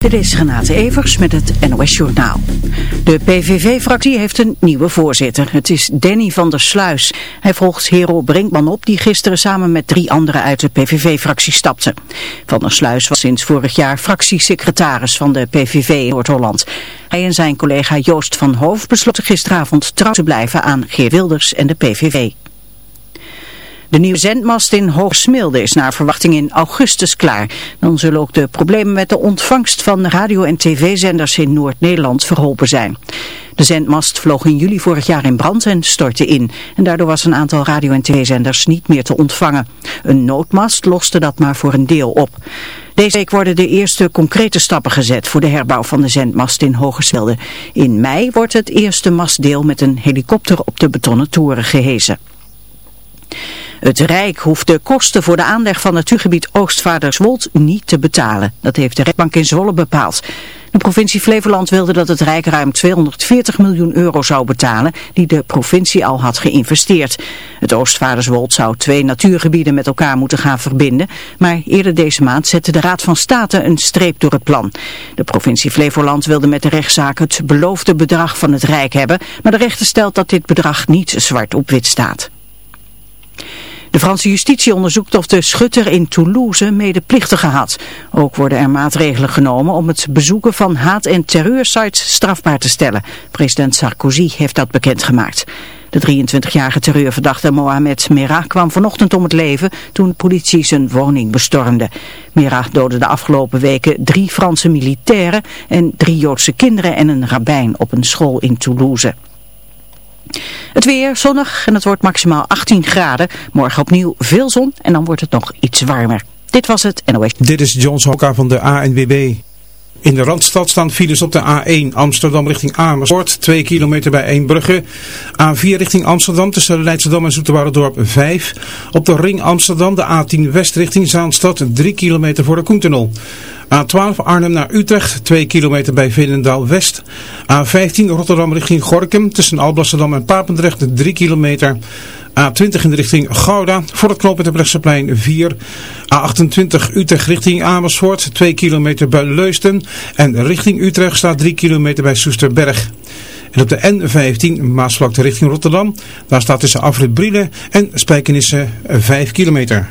Dit is Renate Evers met het NOS Journaal. De PVV-fractie heeft een nieuwe voorzitter. Het is Danny van der Sluis. Hij volgt Hero Brinkman op die gisteren samen met drie anderen uit de PVV-fractie stapte. Van der Sluis was sinds vorig jaar fractiesecretaris van de PVV in Noord-Holland. Hij en zijn collega Joost van Hoof besloten gisteravond trouw te blijven aan Geer Wilders en de PVV. De nieuwe zendmast in Hoogsmilde is naar verwachting in augustus klaar. Dan zullen ook de problemen met de ontvangst van radio- en tv-zenders in Noord-Nederland verholpen zijn. De zendmast vloog in juli vorig jaar in brand en stortte in. En daardoor was een aantal radio- en tv-zenders niet meer te ontvangen. Een noodmast loste dat maar voor een deel op. Deze week worden de eerste concrete stappen gezet voor de herbouw van de zendmast in Hogesmilde. In mei wordt het eerste mastdeel met een helikopter op de betonnen toren gehezen. Het Rijk hoeft de kosten voor de aanleg van natuurgebied Oostvaarderswold niet te betalen. Dat heeft de rechtbank in Zwolle bepaald. De provincie Flevoland wilde dat het Rijk ruim 240 miljoen euro zou betalen die de provincie al had geïnvesteerd. Het Oostvaarderswold zou twee natuurgebieden met elkaar moeten gaan verbinden, maar eerder deze maand zette de Raad van State een streep door het plan. De provincie Flevoland wilde met de rechtszaak het beloofde bedrag van het Rijk hebben, maar de rechter stelt dat dit bedrag niet zwart op wit staat. De Franse justitie onderzoekt of de schutter in Toulouse medeplichtige had. Ook worden er maatregelen genomen om het bezoeken van haat- en terreursites strafbaar te stellen. President Sarkozy heeft dat bekendgemaakt. De 23-jarige terreurverdachte Mohamed Merah kwam vanochtend om het leven toen politie zijn woning bestormde. Merah doodde de afgelopen weken drie Franse militairen en drie Joodse kinderen en een rabbijn op een school in Toulouse. Het weer zonnig en het wordt maximaal 18 graden. Morgen opnieuw veel zon en dan wordt het nog iets warmer. Dit was het NOS. Dit is John Hoka van de ANWB. In de Randstad staan files op de A1 Amsterdam richting Amersfoort, 2 kilometer bij Eembrugge. A4 richting Amsterdam tussen Leidschendam en Zoeterwoudendorp 5. Op de ring Amsterdam de A10 West richting Zaanstad, 3 kilometer voor de Koentunnel. A12 Arnhem naar Utrecht, 2 kilometer bij Veenendaal West. A15 Rotterdam richting Gorkum, tussen Alblasserdam en Papendrecht, 3 kilometer. A20 in de richting Gouda, voor het knooppunt Brechtseplein 4. A28 Utrecht richting Amersfoort, 2 kilometer bij Leusden. En richting Utrecht staat 3 kilometer bij Soesterberg. En op de N15 Maasvlakte richting Rotterdam, daar staat tussen Afrit Brielen en Spijkenisse 5 kilometer.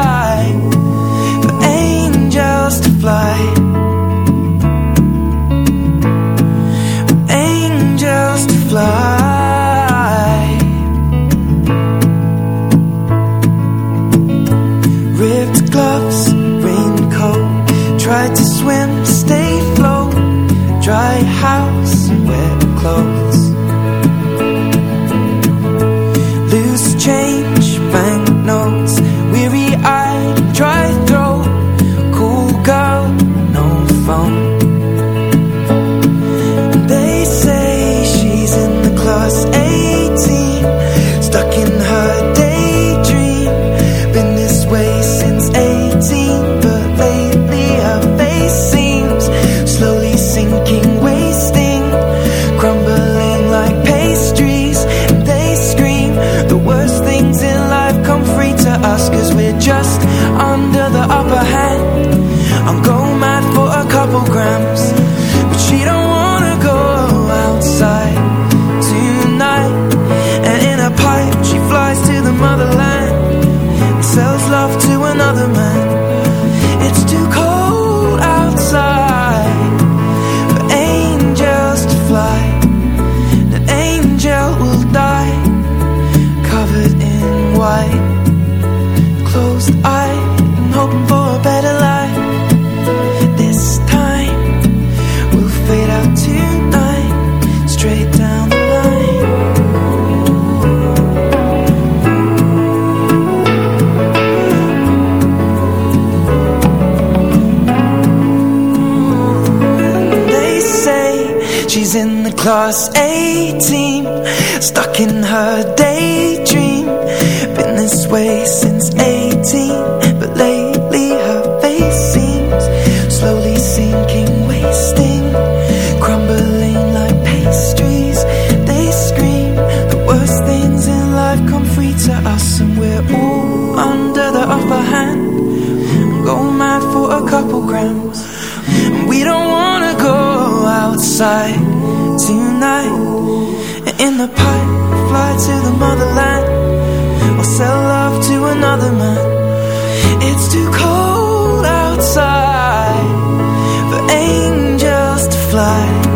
We don't wanna go outside tonight. In the pipe, fly to the motherland, or sell love to another man. It's too cold outside for angels to fly.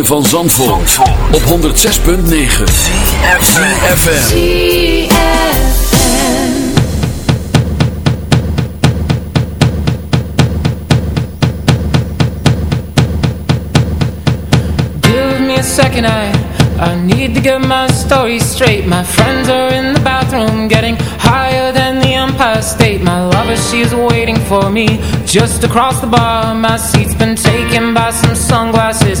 van Zandvoort, op 106.9 CFFM Give me a second, I, I need to get my story straight. My friends are in the bathroom getting higher than the Empire State. My lover, she's waiting for me just across the bar. My seat's been taken by some sunglasses.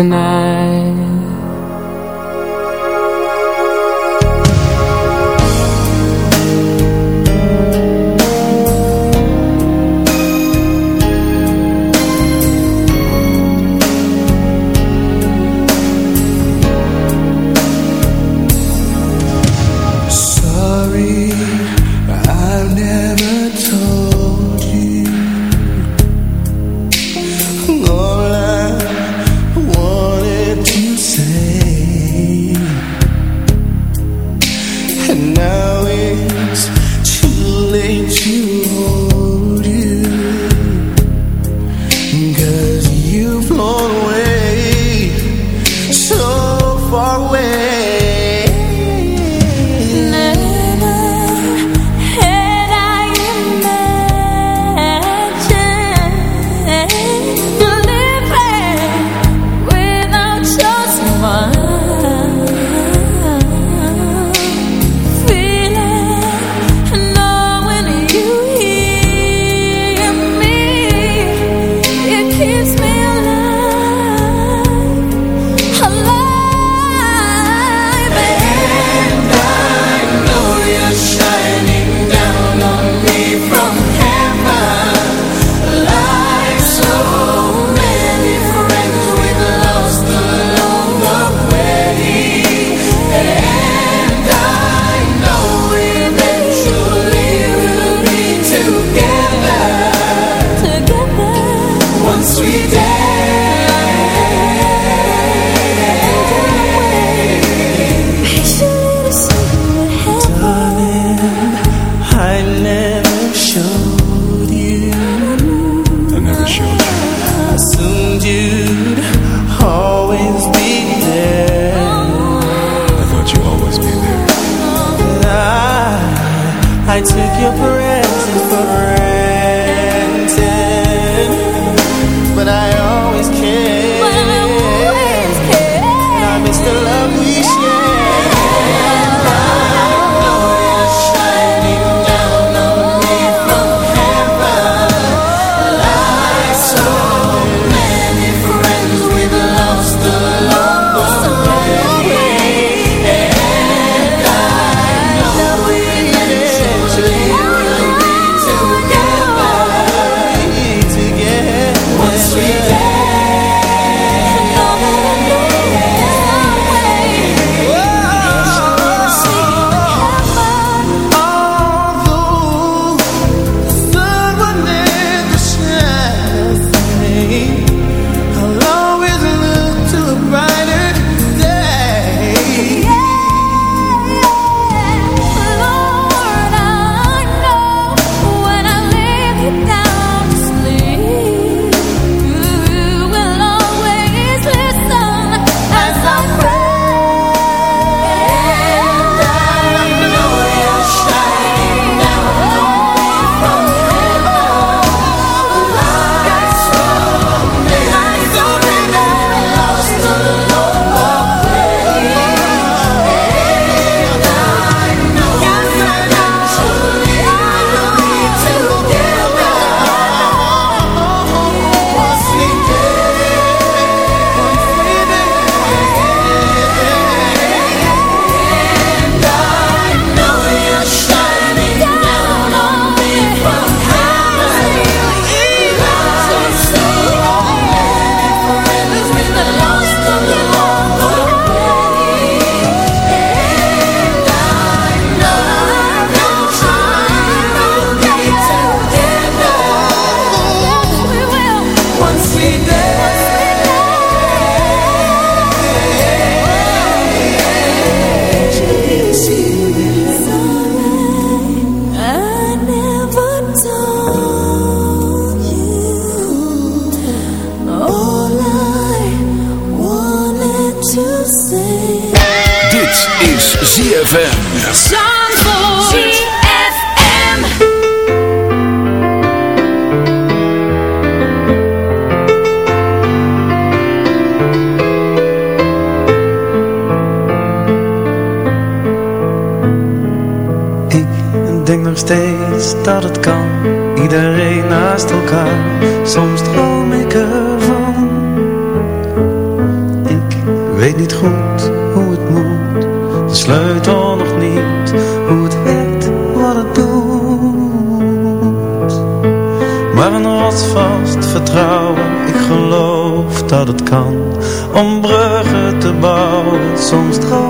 tonight ZFM. steeds dat het kan, iedereen naast elkaar, soms droom dat het kan om bruggen te bouwen, soms droom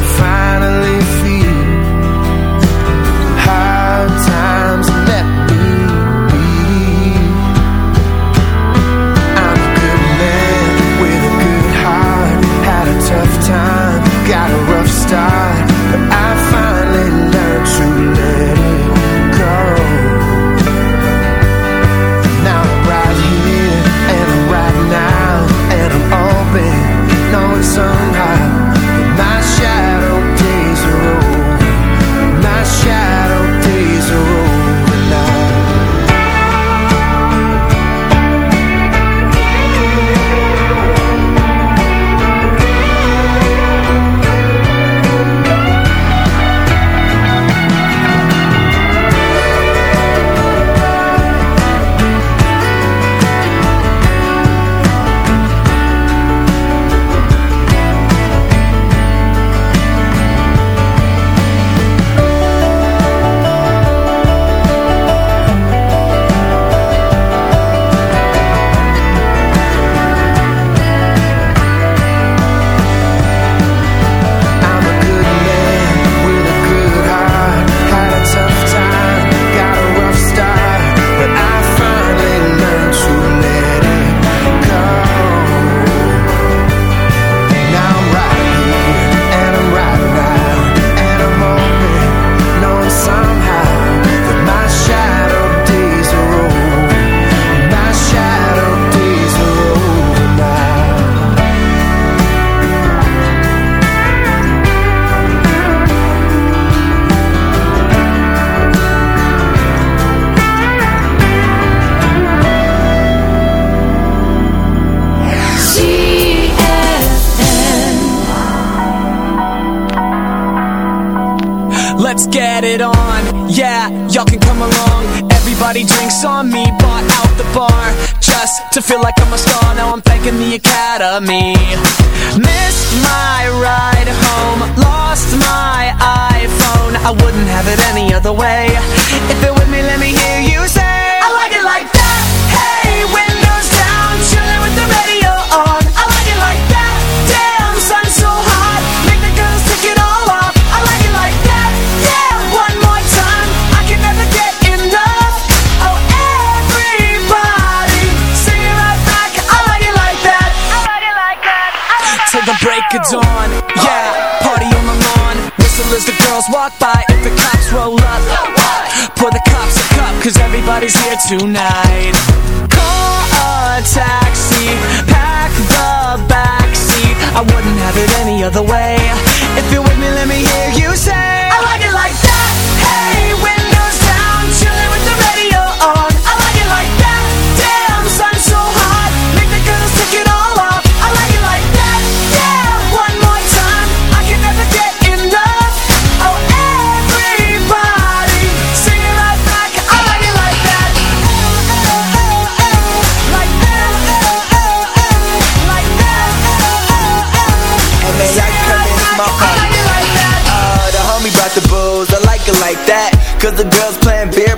Feel like I'm a tonight. my phone. Ah, uh, the homie brought the booze, I like it like that. Cause the girls playing beer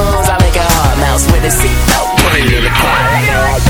I make a hard mouse with a seatbelt. Put it in the car.